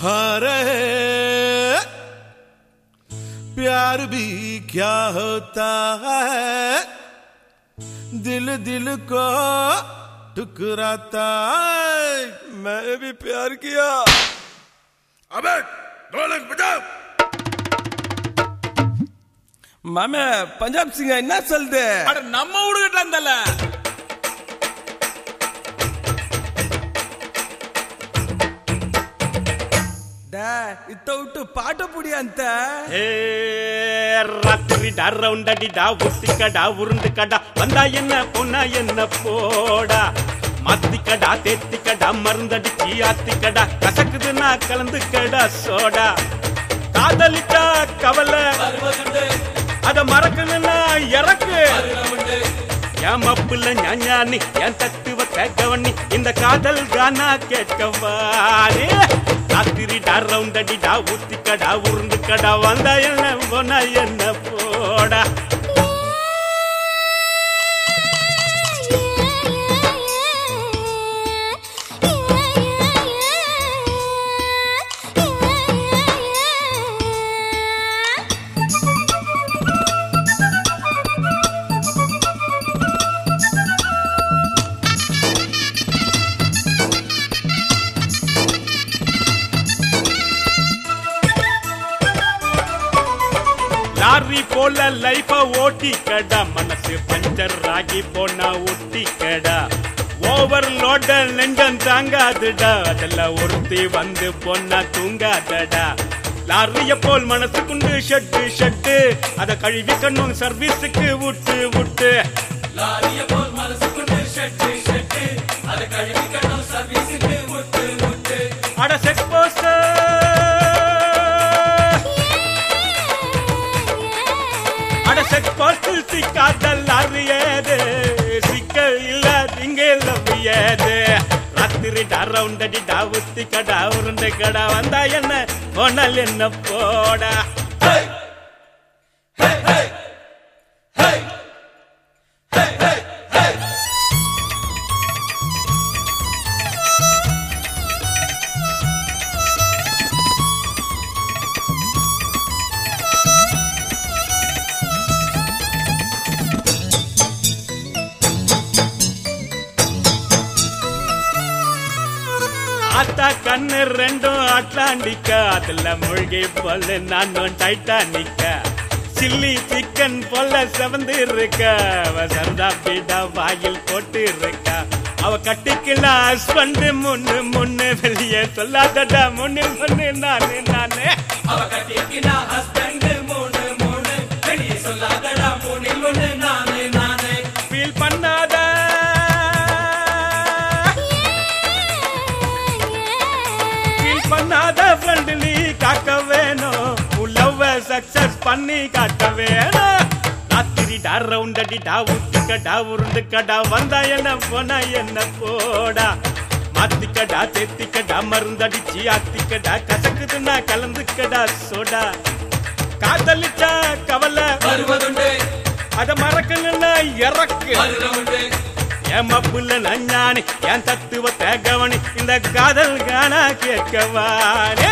हरे प्यार भी क्या होता है दिल दिल को टुकराता है मैंने भी प्यार किया अबे ढोलक बजाओ மாமே பஞ்சாப் சிங்க என்ன சொல்லுது அட நம்ம ஊடுகிட்ட இருந்தல டே இத்த விட்டு பாட்ட புடி அந்த ஏ, ராத்திரி டா ரவுண்டடி டா ஒத்திக்கடா உருண்டுக்கடா வந்தா என்ன பொண்ணா என்ன போடா? மாத்திக்கடா தேத்திக்கடா மருந்தடிச்சு ஆத்திக்கடா கசக்குதுன்னா கலந்துக்கடா சோடா. காதலிச்சா கவலை அத மறக்கணும்னா இறக்கு. என் மப்புல ஞாஞானி என் தத்துவ கேட்கவண்ணி இந்த காதல் கானா கேட்கவானே? ராத்திரி ரவுண்டடிடா ஊத்திக்கடா உருந்துக்கடா வந்தா என்ன போனா என்ன போடா. லாரி போல லைஃப ஓட்டிக்கடா. மனசு பஞ்சர் ஆகி போனா ஒட்டிக்கடா. ஓவர்லோட நெஞ்சம் தாங்காதுடா. அதெல்லாம் ஒருத்தி வந்து பொண்ணா தூங்காதடா. லாரிய போல் மனசுக்குண்டு ஷட்டு ஷட்டு. அத கழுவி கண்ணும் சர்வீஸுக்கு விட்டு விட்டு லாரிய அட செக் போஸ்ட் செக் போஸ்டில் சிக்காத லாரியது சிக்க இல்ல திங்க லவ்வியது ராத்திரி டரவுண்டடி ரவுண்டடி கடா உருண்டை கடா வந்தா என்ன? போனால் என்ன போடா? ஆத்தா கண்ணு ரெண்டும் அட்லாண்டிக்கா. அதுல மூழ்கி போல நானும் டைட்டானிக்கா. சில்லி சிக்கன் போல செவந்து இருக்கா அவ சந்தா பீடா வாயில் போட்டு இருக்கா அவ கட்டிக்கலாம் ஹஸ்பண்ட் முன்னு முன்னு வெளியே சொல்லாதடா முன்னு முன்னு நானு நானு. ஃபீல் பண்ணாத ஃப்ரெண்ட் நீ காக்க வேணும். உலவ சக்சஸ் பண்ணி காட்ட வேணும். டா ரவுண்டடி டா ஊத்துக்கடா உருண்டுக்கடா வந்தா என்ன போனா என்ன போடா. மாத்திக்கடா தேத்திக்கடா மருந்தடிச்சு ஆத்திக்கடா கசக்குதுன்னா கலந்துக்கடா சோடா. காதலிச்சா கவலை. அத மறக்கணும்னா இறக்கு. என் மப்புல நஞ்சானி என் தத்துவத்தை கவனி இந்த காதல் காணா கேட்கவானே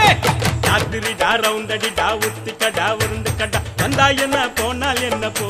ராத்திரி டா ரவுண்டடி டா உத்திக்கடா உருண்டுக்கடா வந்தா என்ன போனால் என்ன போ?